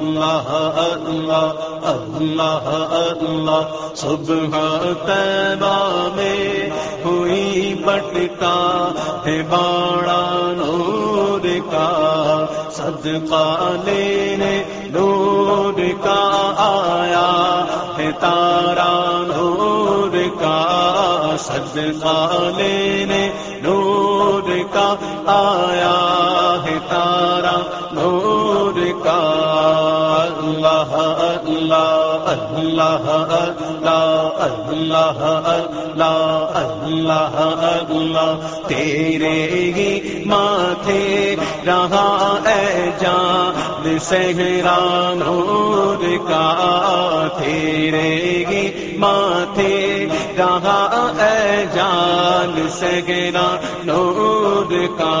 اللہ اللہ اللہ اللہ. صبح تیبہ میں ہوئی بٹتا ہے باڑا نور کا. صدقہ لینے نور کا آیا ہے تارا نور کا. صدقہ لینے نور کا آیا ہے تارا نور اللہ اللہ اللہ اللہ اللہ اللہ تیرے ہی ماتھے رہا اے جان سہرا نور کا تیرے ہی ماتھے رہا اے جان سہرا نور کا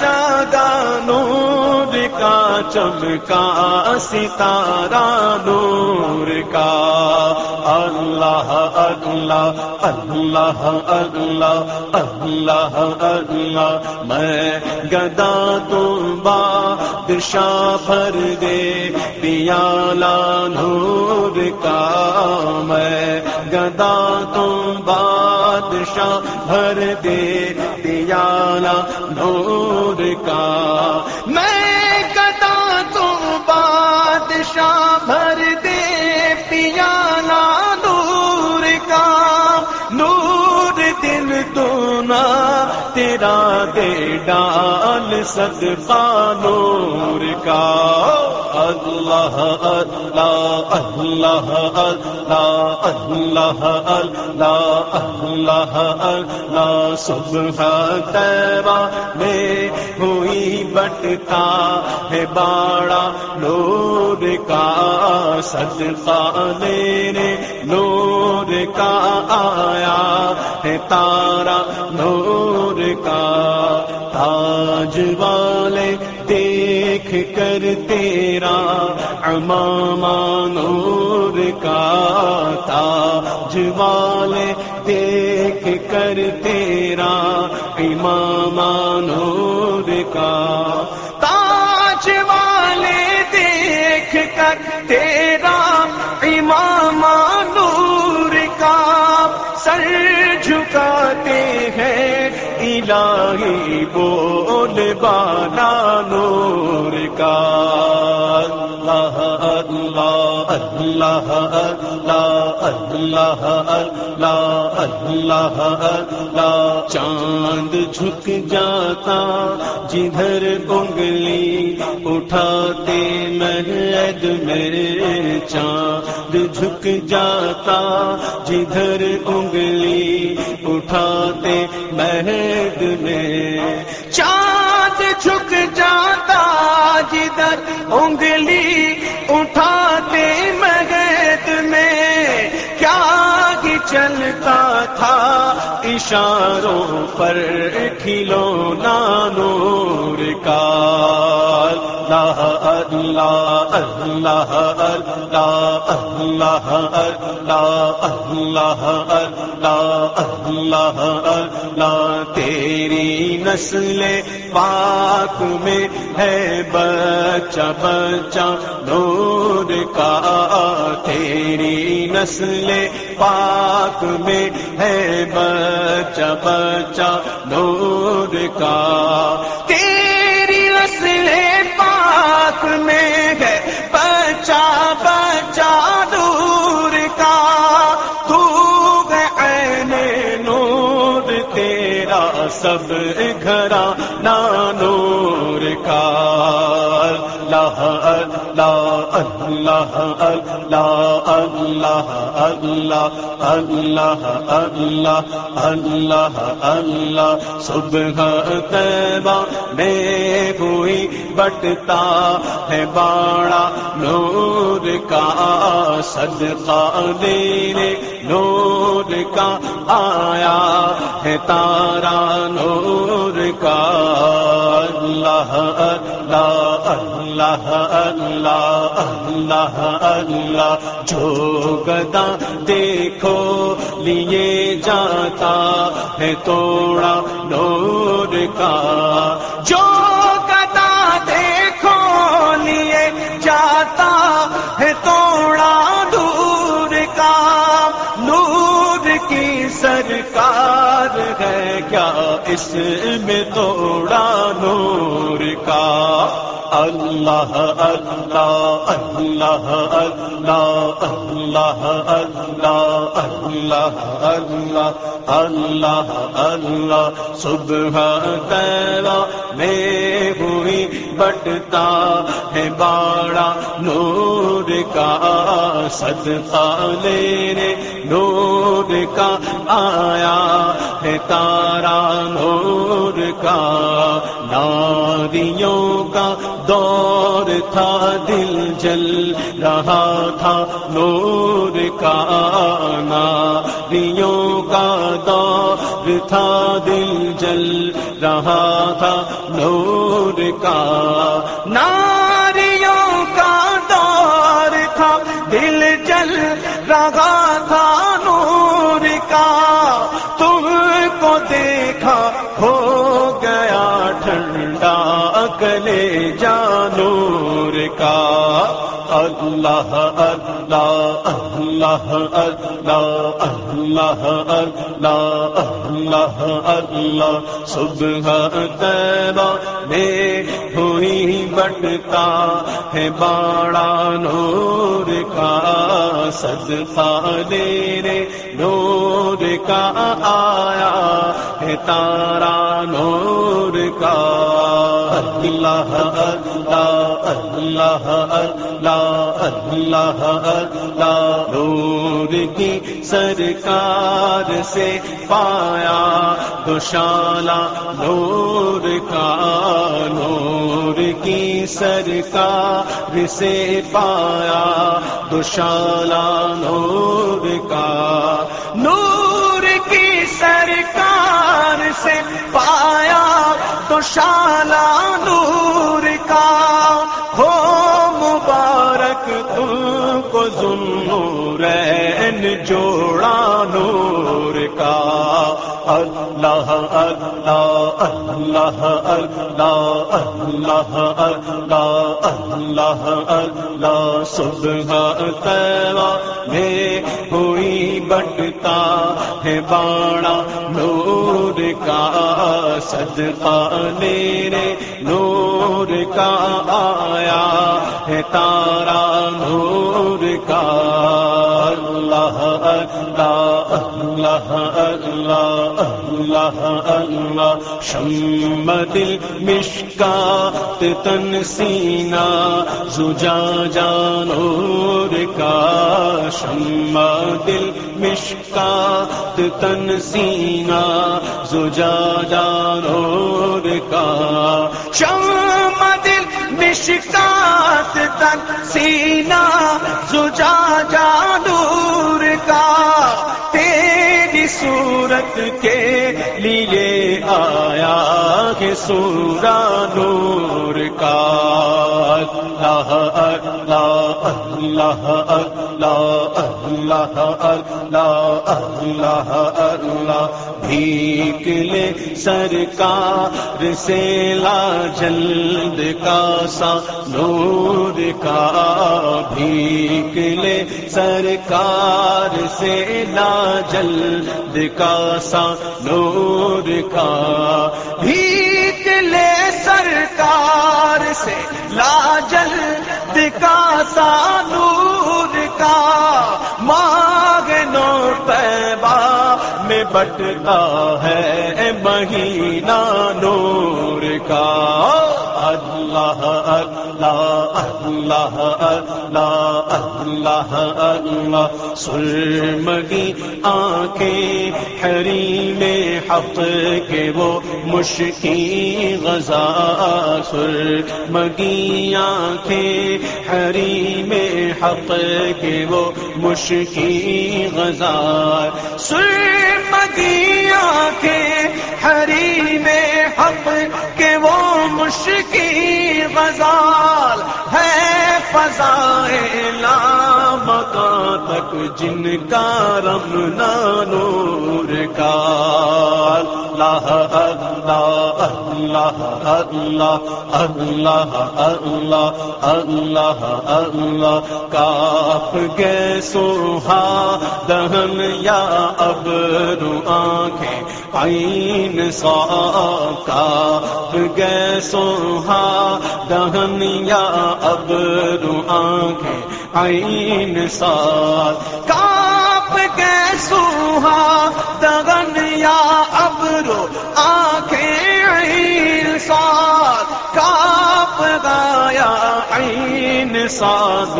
باپ نور کا چمکا ستارہ نور کا۔ اللہ اللہ اللہ اللہ اللہ اللہ۔ میں گدا تم بادشاہ بھر دے پیالہ نور کا۔ میں گدا تم بادشاہ بھر دے پیالہ نور کا۔ میں گدا تم بادشاہ بھر دے پیالہ نور کا۔ نور دل تو تیرا دے ڈال صدقہ نور کا۔ اللہ اللہ اللہ اللہ اللہ اللہ اللہ اللہ صبح تیرا میں ہوئی بٹتا ہے باڑا نور کا صدقہ میرے نور کا آیا ہے تارا، نور کا تاج والے دیکھ کر تیرا امام نور کا تاج والے دیکھ کر تیرا امام نور کا تاج والے دیکھ کر تیرا امام نور کا سر جھکاتے ہیں الہی بول بالا نور کا۔ اللہ اللہ اللہ اللہ اللہ. اللہ اللہ چاند جھک جاتا، جدھر انگلی اٹھاتے مہد میں چاند جھک جاتا، جدھر انگلی اٹھاتے مہد میں چاند جھک جاتا۔ تک انگلی اٹھاتے مگت میں کیا ہی چلتا تھا اشاروں پر کھلو نانور کا؟ اللہ اللہ اللہ اللہ اللہ اللہ اللہ اللہ اللہ تیری نسل پاک میں ہے بچہ بچہ نور کا، تیری نسل پاک میں ہے بچہ بچہ نور کا، تیری پاک میں ہے بچا بچہ نور کا۔ تو عین نور تیرا، سب گھرا نانور کا۔ اللہ اللہ۔ اللہ اللہ اللہ اللہ اللہ اللہ اللہ اللہ، صبح تیبہ میں ہوئی بٹتا ہے باڑا نور کا صدقہ دینے، نور کا آیا ہے تارا نور کا۔ اللہ اللہ اللہ اللہ اللہ اللہ۔ جو گدا دیکھو، لیے جاتا ہے توڑا نور کا۔ جو اس میں توڑا نور کا اللہ اللہ اللہ اللہ اللہ اللہ اللہ اللہ اللہ اللہ صبح تیرا میں ہوئی بٹتا ہے باڑا نور کا صدقہ لینے نور کا آیا ہے تارا نور کا نادیوں کا دور تھا دل جل، رہا تھا نور کا نادیوں کا دور تھا دل جل، رہا تھا نور کا نا کلے جانور کا اللہ اللہ اللہ اللہ اللہ اللہ اللہ اللہ صبح تیرا میں ہوئی بٹتا ہے باڑا نور کا صدقہ لینے نور کا آیا ہے تارا نور کا۔ اللہ اللہ اللہ اللہ اللہ اللہ نور کی سرکار سے پایا دوشالا نور کا نور کی سرکار سے پایا دوشالا نور کا۔ نور کی سرکار سے پایا تو شالا نور کا۔ ہو مبارک تم کو ظلم جوڑا نور کا۔ اللہ اللہ اللہ اللہ اللہ اللہ اللہ اللہ صبح تیرا میں ہوئی بٹتا ہے باڑا نور کا صدقہ میرے نور کا آیا ہے تارا، نور کا اللہ اللہ اللہ اللہ اللہ شم دل مشکات تن سینا زجا جانور کا شم دل مشکات تن سینا زجا جانور کا شم دل مشکات تن سینا زجا جانور صورت کے لیے آیا ہے سورا نور کا اللہ اللہ اللہ اللہ اللہ اللہ اللہ اللہ بھیک لے سرکار سے لا جلد کا سا نور کا بھیک لے سرکار سے لا جلد کا سا نور کا بھیک سے لا جلد کا نور کا ماگ نو پیبا میں بٹتا ہے مہینہ نور کا اللہ اللہ اللہ اللہ اللہ اللہ سرمگی آنکھیں ہری میں حق کے وہ مشکی غزا سرمگی آنکھیں ہری میں حق کے وہ مشکی غزا سرمگی آنکھیں ہری میں حق کی غزال ہے فضائے لام تک جن کا رم نور کا۔ اللہ اللہ اللہ اللہ اللہ اللہ اللہ اللہ۔ گے سوہا دہن یا اب رو آنکھیں آئین سا کاپ گے سوہا دہن یا اب رو آنکھیں عین سال کاپ کے سوہا دغن یا ابرو آنکھیں عین سات کاپ گا عین ساد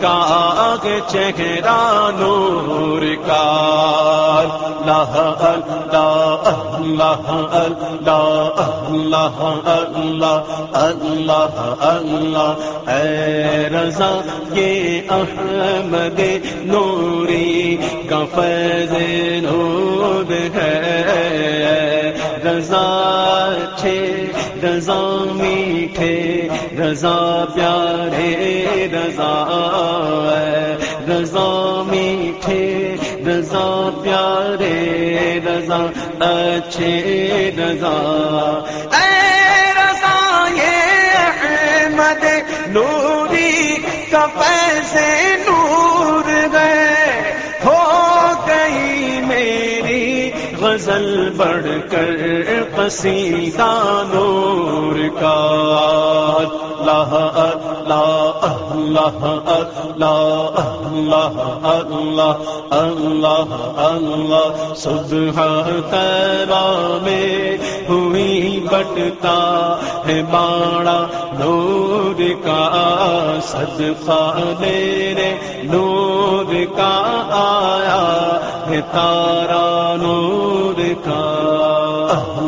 کا چہرہ نور کا۔ اللہ اللہ اللہ اللہ اللہ اللہ اللہ اللہ اے رضا یہ احمد نوری کا فیض نور ہے۔ رضا چھے رضا میٹھے، رضا پیارے، رضا رضا میٹھے، رضا پیارے، رضا اچھے، رضا۔ اے رضا، یہ احمد نوری کا پیسے نور غزل بڑھ کر قصیدہ نور کا۔ اللہ اللہ اللہ اللہ اللہ اللہ اللہ اللہ صبح تیرا میں ہوئی بٹتا ہے باڑا نور کا صدقہ میرے نور کا آیا ہے تارا نور کا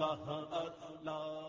اللہ اللہ